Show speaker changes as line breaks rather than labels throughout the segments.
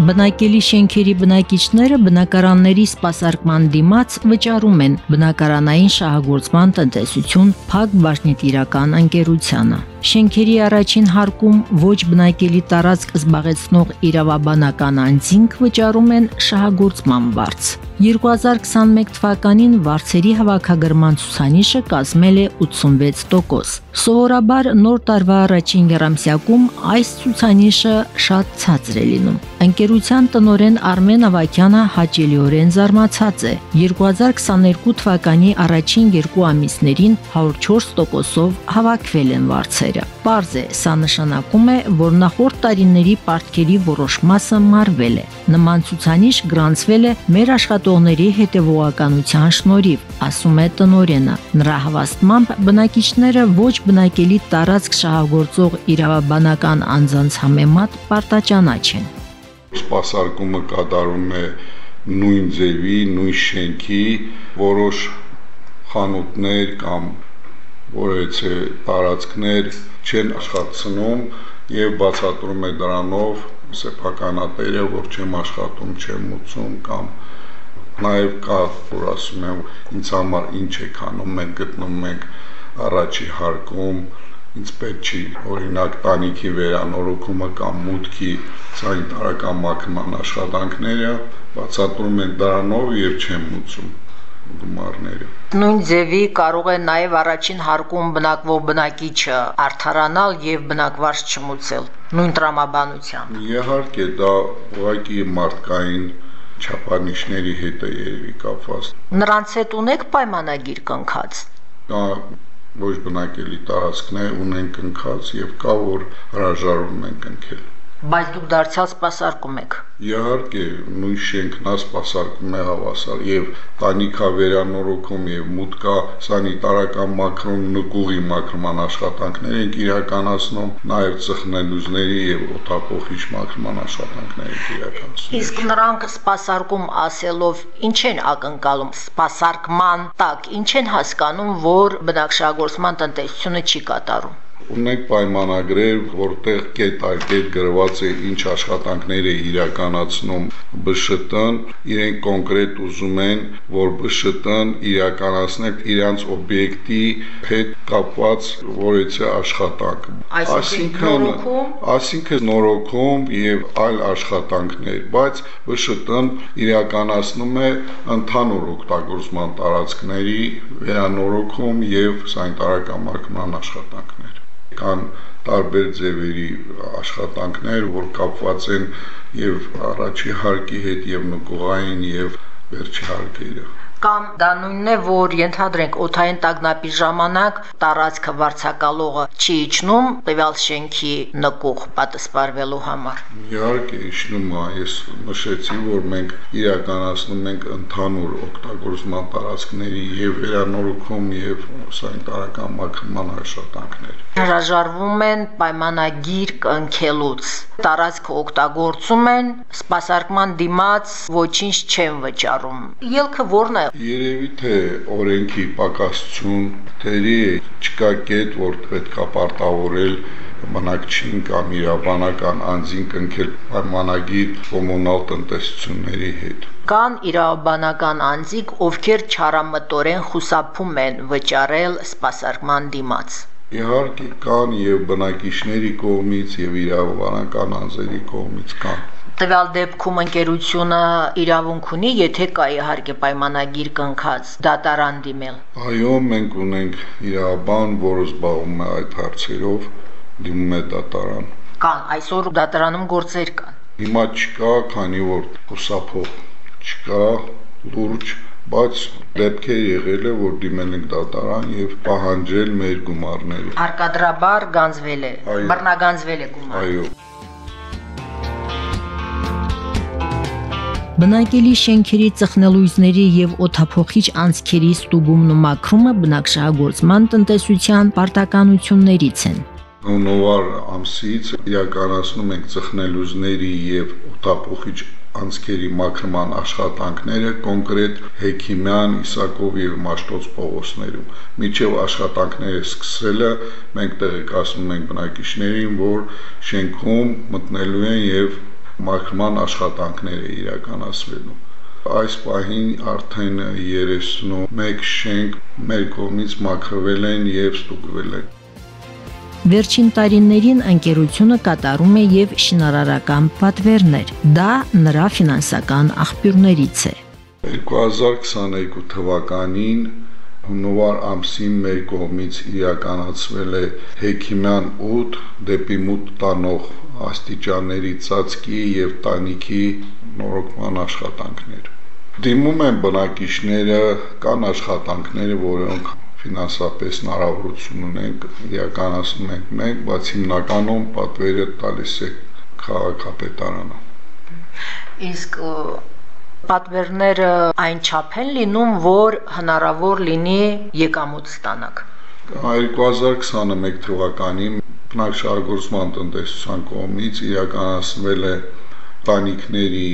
Բնակելի շենքերի բնակիչները բնակարանների սպասարկման դիմաց վճարում են բնակարանային շահագործման տնտեսություն փակ բաժնետիրական ընկերությանը։ Շենքերի առաջին հարկում ոչ բնակելի տարածք զբաղեցնող իրավաբանական անձինք վճարում են շահագործման վարձ։ 2021 թվականին վարձերի հավաքագրման ցուցանիշը կազմել է 86%։ Սովորաբար նոր տարվա առաջին երամսյակում այս ցուցանիշը շատ ցածր է լինում։ Ընկերության տնորեն Արմեն Ավակյանը հաճելիորեն զարմացած է։ 2022 թվականի առաջին երկու ամիսներին 104%-ով հավաքվել են վարձեր տարիները։ Պարզ է, սա նշանակում է, որ նախորդ տարիների պարտքերի որոշ մասը մարվել է։ Նման ցուցանիշ գրանցվել է մեր աշխատողների հետևողականության շնորհիվ, ասում է տնորենը։ Նրա հավաստմամբ բնակիչները ոչ բնակելի տարածք շահագործող իրավաբանական անձանց համեմատ պարտաճանաչ են։
Սպասարկումը կատարում է նույն ձևի, նույն շենքի որոշ խանութներ կամ որևիցե տարածքներ չեն աշխատցնում եւ բացատրում է դրանով սեփականատերը, որ չեմ աշխատում, չեմ մուծում կամ նաև կա, որ ասում եմ, ինձ համար ինչ է քանում, մենք գտնում ենք առաջի հարկում ինձ պետք չի օրինակ տանիքի վերանորոգումը կամ մուտքի սանիտարական մաքրման աշխատանքները բացատրում են դրանով եւ չեմ մուծում գումարները։
Նույն ձևի կարող է նաև առաջին հարկում բնակվող բնակիչը արդարանալ եւ բնակվարս չմուծել նույն տրամաբանությամբ։
Իհարկե դա ուղղակի մարդկային չափանիշների հետ է երևի կապված։
Նրանց հետ ունեք պայմանագիր կնքած։
Դա ոչ բնակելի տարածքներ ունեն կնքած եւ կա որ հրաժարվում են կնքել։
Բայց դուք դարձյալ սպասարկում եք։
Իհարկե, նույն շենքն է սպասարկում է հավասար եւ տանիքա վերանորոգում եւ մուտկա սանիտարական մաքրում նկուղի մաքրման աշխատանքներ ենք իրականացնում, նաեւ ծխնելուզների եւ օթափողիչ մաքրման աշխատանքներ ենք իրականացնում։
Իսկ նրանք սպասարկում ասելով ինչ են ակնկալում սպասարկման տակ, ինչ են հասկանում, որ բնակշահագործման տնտեսությունը չի կատարում
ունենք պայմանագրեր, որտեղ կետ այլ կետ գրված է ինչ աշխատանքներ է իրականացնում ԲՇՏ-ն, իրենք կոնկրետ ուզում են, որ ԲՇՏ-ն իրականացնեք իրանց օբյեկտի հետ կապված որեցե աշխատանք։
Այսինքն
այսինքն նորոգում եւ այլ աշխատանքներ, բայց ԲՇՏ-ն իրականացնում է ընդհանուր օգտագործման տարածքների վերանորոգում եւ սանիտարական մարկման աշխատանքներ կան տարբեր ձևերի աշխատանքներ, որ կապված են եւ առաջի հարկի հետ եւ նկողային եւ վերջի հարկերը
կամ դա նույնն է, որ ենթադրենք օթային տագնապի ժամանակ տարածքը վարձակալողը չի իջնում տվյալ շենքի նկուղ պատասպարվելու համար։
Իհարկե իջնում է, ես նշեցի, որ մենք իրականացնում ենք ընդհանուր օգտագործման տարածքների եւ վերանորոգում եւ սանիտարական մաքրման աշխատանքներ։
Հրաժարվում են պայմանագիր կնքելուց տարածքը օգտագործում են, սպասարկման դիմաց ոչինչ չեն վճարում։ Ելքը ո՞րն է
Երևի թե օրենքի պակասություն, թերի չկա կետ, որ պետքա պարտավորել բնակչին կամ իրավաբանական անձին կնքել պայմանագիր կոմունալ տնտեսությունների հետ
կան իրավաբանական անձիկ, ովքեր չարամտորեն խուսափում են վճարել սպասարկման դիմաց։
Իհարկե կան եւ բնակիչների կողմից եւ իրավաբանական անձերի կողմից կան
տվյալ դեպքում ընկերությունը իրավունք ունի, եթե կա իհարկե պայմանագիր կնքած դատարան դիմել։
Այո, մենք ունենք իրավաբան, որը զբաղվում է այդ հարցերով, դիմում է դատարան։
Կան այսօր դատարանում գործեր կան։
Հիմա չկա, քանի որ հուսափող չկա, լուրջ բայց դեպքեր եղել է, որ դիմել ենք դատարան եւ պահանջել մեր գումարները։
Արկադրաբար գանձվել է, բռնագանձվել է գումարը։
Այո։
Բնակելի շենքերի ծխնելույզների եւ օթափողիչ անցքերի ստուգումն ու մաքրումը բնակշահագործման տնտեսության պարտականություններից են։
Հունվար ամսից իրականացնում ենք ծխնելուզների եւ օթափողիչ անցքերի մաքրման աշխատանքները կոնկրետ Հեքիմյան, Իսակով եւ Մաշտոց փողոցներում։ Միջև աշխատանքները սկսելը մենք տեղեկացնում ենք բնակիչներին, որ շենքում մտնելու են եւ մաքրման աշխատանքները իրականացվելու։ Այս պահին արդեն 31 շենք մեր կողմից մաքրվել են եւ ստուգվել են։
Վերջին տարիներին ընկերությունը կատարում է եւ շինարարական պատվերներ։ Դա նրա ֆինանսական աղբյուրներից է։
2022 թվականին հունվար ամսին մեր կողմից իրականացվել է Հեքիմյան 8 դեպի մուտ տանող աստիճանների ծածկի եւ տանիքի նորոգման աշխատանքներ։ Դիմում են բնակիչները, կան աշխատանքները, որոնք ֆինանսապես հնարավորություն ունենք, իրականացնում ենք մենք, բայց հիմնականում պատվերը տալիս է քաղաքապետարանը։
Իսկ պատվերները այն չափ են լինում, որ հնարավոր լինի եկամուտ ստանաք։
2021 թվականին բնակչարարության տնտեսության կողմից իրականացվել է տանիքների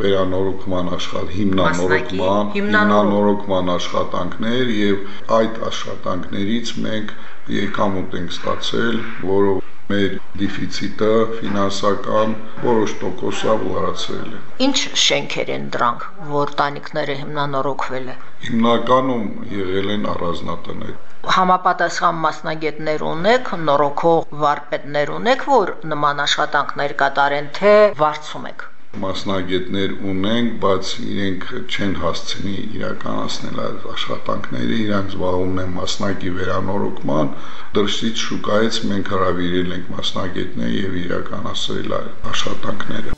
վերանորոգման աշխատ հիմնանորոգման հիմնանորոգման աշխատանքներ եւ այդ աշխատանքներից մենք եկամուտ ենք ստացել, որով մեր դեֆիցիտը ֆինանսական որոշ տոկոսով լրացրել է։
Ինչ շենքեր են դրանք, որ տանիքները հիմնանորոգվել է։
Հիմնականում եղել են առանձնատներ
համապատասխան մասնագետներ ունեք, նորոգող վարպետներ ունեք, որ նման աշխատանքներ կատարեն, թե վարձում եք
մասնագետներ ունենք, բայց իրենք չեն հասցնի իրականացնել այդ աշխատանքները, իրանք զբաղվում են մասնակի վերանորոգման, դրսից շուկայից մենք հրավիրել ենք մասնագետներ եւ իրականացրել աշխատանքները։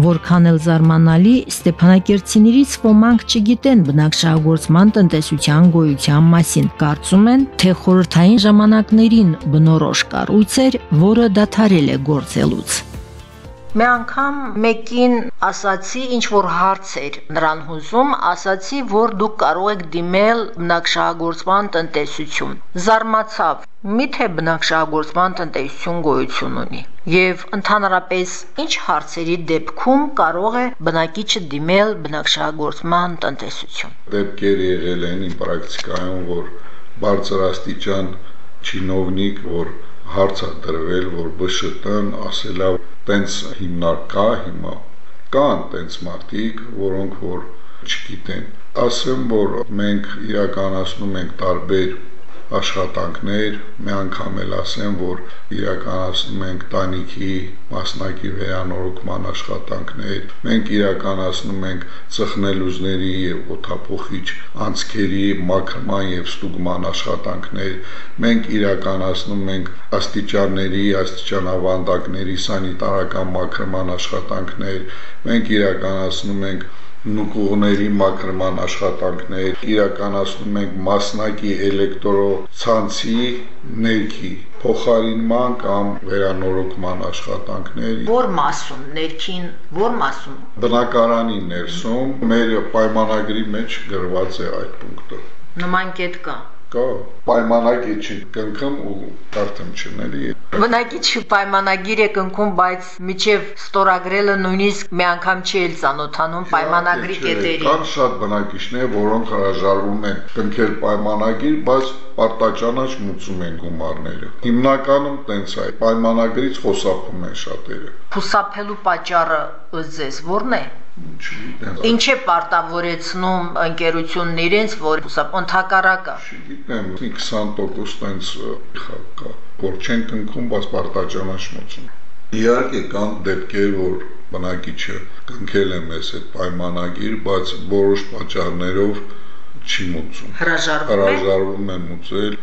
Որքան էլ զարմանալի Ստեփանակերտցիներից ոմանք չգիտեն բնակչահագործման տնտեսության գոյության մասին։ Կարծում են, թե խորհրդային ժամանակներին բնորոշ կառույց էր, որը դադարել է գործելուց։
Մի անգամ մեկին ասացի ինչ որ հարց էր նրան հուզում, ասացի, որ դուք կարող եք դիմել բնակշահագործման տնտեսություն։ Զարմացավ, միթե բնակշահագործման տնտեսություն գոյություն ունի։ Եվ ընդհանրապես ինչ հարցերի դեպքում կարող է բնակիչը դիմել բնակշահագործման տնտեսություն։
Դեպքեր եղել են իմ պրակտիկայում, որ բարձրաստիճան չինովնիկ, որ հարց է դրվել, որ ԲՇՏ-ն ասելա տենց հիմնարկ կա հիմա կան տենց մարդիկ, որոնք որ չգիտեն։ Ասեմ, որ մենք իրականացնում ենք տարբեր աշխատանքներ, մի անգամ էլ ասեմ, որ իրականացնում ենք տանիքի մասնակի վերանորոգման աշխատանքներ, մենք իրականացնում ենք ծխնելուզների եւ օթափողիչ անցքերի մաքրման եւ ստուգման աշխատանքներ, մենք իրականացնում ենք աստիճանների, աստիճանավանդակների սանիտարական մաքրման աշխատանքներ, մենք իրականացնում ենք նուկուղների մաքրման աշխատանքներ, իրականացնում ենք մասնակի էլեկտրոցանցի ներքի փոխարինման կամ վերանորոգման աշխատանքներ։
Որ մասում, ներքին, որ մասում։
Բնակարանի ներսում մեր պայմանագրի մեջ գրված է այդ պունկտը։
Նման կետ կա
կա պայմանագիր չի կնքում ու կարդում չնելի
բնակիչի պայմանագիր է կնքում բայց միջև ստորագրելը նույնիսկ մի անգամ չի էլ ծանոթանում պայմանագրի կետերի
կան շատ բնակիչներ որոնք հրաժարվում են կնքել պայմանագիր բայց պարտաճանաչ մուծում են գումարները հիմնականում տենց է պայմանագրից խոսափում են շատերը
խուսափելու պատճառը ձեզ ո՞րն է Ինչ է պարտավորեցնում ընկերությունն իրենց, որ ընդհակառակը։
Չգիտեմ, 20% տենց կա, որ չեն կնքում, բայց պարտաճանաչմություն։ Իհարկե կան դեպքեր, որ բնակիչը կնքել է մեզ այդ պայմանագիր, բայց որոշ պատճառներով չի մուծում։
Հրաժարվում է։
Հրաժարվում է մուծել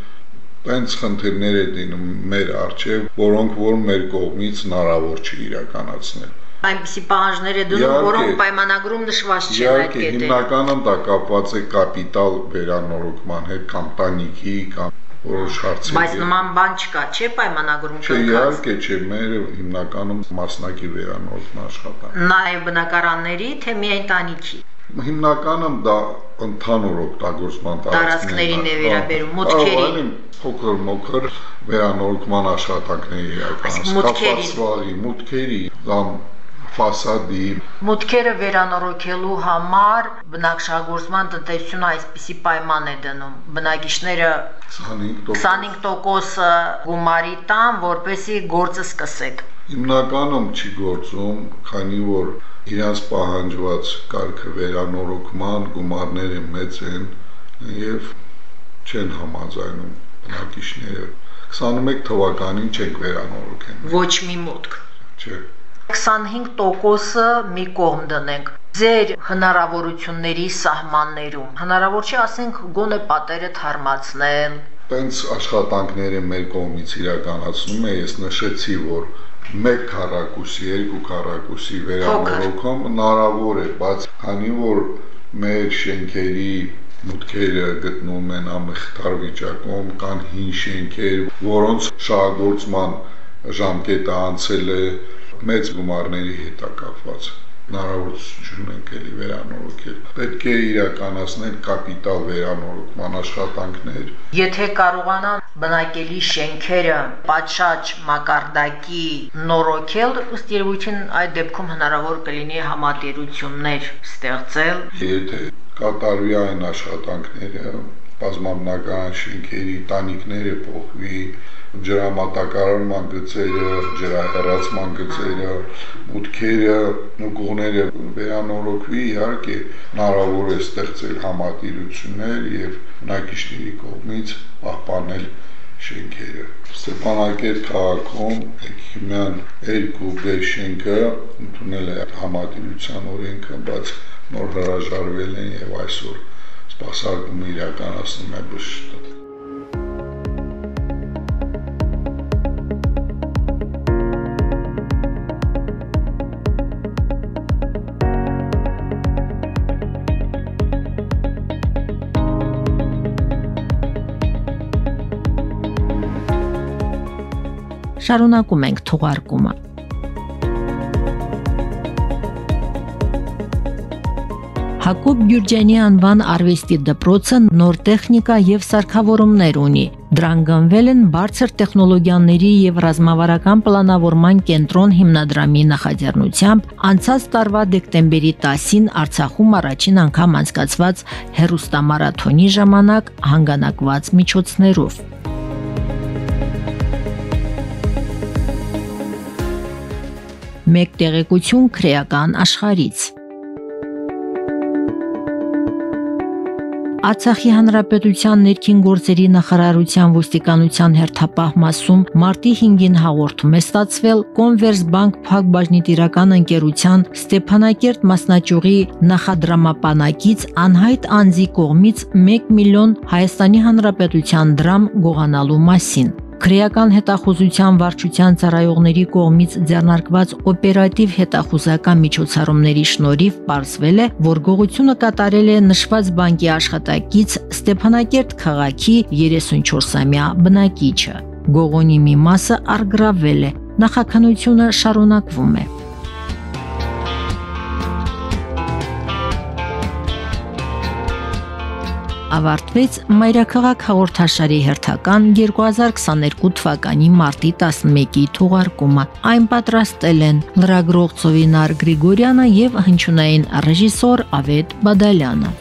տենց խնդիրներ է դինում մեր արչև, որոնք որ մեր կողմից հնարավոր չի իրականացնել
այնպիսի պահանջներ է դնում, որոնք պայմանագրում նշված չեն այդ կետերը։
Հիմնականում դա կապված է կապիտալ վերանորոգման հետ կամ տանիքի կամ որոշ հարցեր։
Բայց նման բան չկա, չէ՞ պայմանագրում
Չէ,
կնքած։
իհարկե չէ, մեր հիմնականում մասնակի վերանորոգման աշխատանք։
Նաև բնակարանների, թե միայն տանիքի։
Հիմնականում դա ընդհանուր օգտագործման
Տարածքներին է վերաբերում, մուտքերի։
կարող են փոքր մոքր վերանորոգման աշխատանքների
մուտքերի։
կապված վաղի մուտքերի կամ ֆասադի
Մուտքերը վերանորոգելու համար բնակչագործման տնտեսությունը այսպիսի պայման է դնում։ Բնակիչները
25%
25% գումարի տան, որպեսի գործը սկսեք։
Հիմնականում չի գործում, քանի որ իրանց պահանջված կարգը վերանորոգման գումարները մեծ են եւ չեն համաձայնում բնակիչները 21 թվականին չենք վերանորոգեն։
Ոչ մի մուտք։
Չէ։
25%-ը մի կողմ դնենք ձեր հնարավորությունների սահմաններում հնարավոր չի ասենք գոնե պատերը թարմացնել
Տենց աշխատանքները մեր կողմից իրականացնում է, ես նշեցի, որ մեկ քառակուսի, երկու քառակուսի վերանորոգում հնարավոր է, բայց քանի որ մեր շենքերի մուտքերը գտնվում են ամխտար վիճակում, կան հին շենքեր, որոնց շահագործման ժամկետը անցել է մեծ գումարների հետ է կապված հնարավորություն ունենք էլի վերանորոգել։ Պետք է իրականացնել կապիտալ վերանորոգման աշխատանքներ,
Եթե կարողանան բնակելի շենքերը պատշաճ մակարդակի նորոգել, ըստ երևույթին այդ դեպքում հնարավոր կլինի համատերություններ ստեղծել
Եթե կատարվի այն աշխատանքները, բազմամնական շենքերի տանիքները փոխվի, ջրամատակարարման գծերը, ջրահեռացման գծերը, մուտքերը, նուկողները վերանորոգվի, իհարկե հնարավոր է ստեղծել համատիրություններ եւ բնակիչների կողմից պահպանել շենքերը։ Ստեփանակերտ քաղաքում Էքիմյան 2B շենքը ընդունել է համատիրության օրենքը, բայց նոր հրաժարվել են եւ այսօր սպասարկումը իրականացնում է բժշկը։
Շարունակում ենք թողարկումը։ Հակոբ Գյուրջյանի անվան արվեստի դպրոցը նոր տեխնիկա եւ սարքավորումներ ունի։ Դրան գնվել են բարձր տեխնոլոգիաների եւ ռազմավարական պլանավորման կենտրոն հիմնադրամի նախաձեռնությամբ անցած տարվա դեկտեմբերի 10-ին Արցախում առաջին անգամ անցկացված հերոստամարաթոնի ժամանակ հանգանակված միջոցներով։ Մեկ տեղեկություն քրեական աշխարից։ Արցախի հանրապետության ներքին գործերի նախարարության ոստիկանության հերթապահ մասում մարտի 5-ին հաղորդում է ստացվել Conversbank Փակ բաժնետիրական ընկերության Ստեփանակերտ մասնաճյուղի նախադրամապանակից անհայտ անձի կողմից 1 միլիոն Հայաստանի հանրապետության դրամ գողանալու մասին։ Քրեական հետախուզության վարչության ծառայողների կողմից ձեռնարկված օպերատիվ հետախուզական միջոցառումների շնորհիվ ողջվել է, որ գողությունը կատարել է նշված բանկի աշխատակից Ստեփանակերտ քաղաքի 34-ամյա բնակիչը։ Գողոնի մի մասը արգրավել է։ Նախաքանությունը շարունակվում է։ ավարտվեց Մայրաքաղաք հաղորդաշարի հերթական 2022 թվականի մարտի 11-ի թողարկումը։ Այն պատրաստել են լրագրող Ծովինար Գրիգորյանը եւ հնչյունային ռեժիսոր Ավետ Բադալյանը։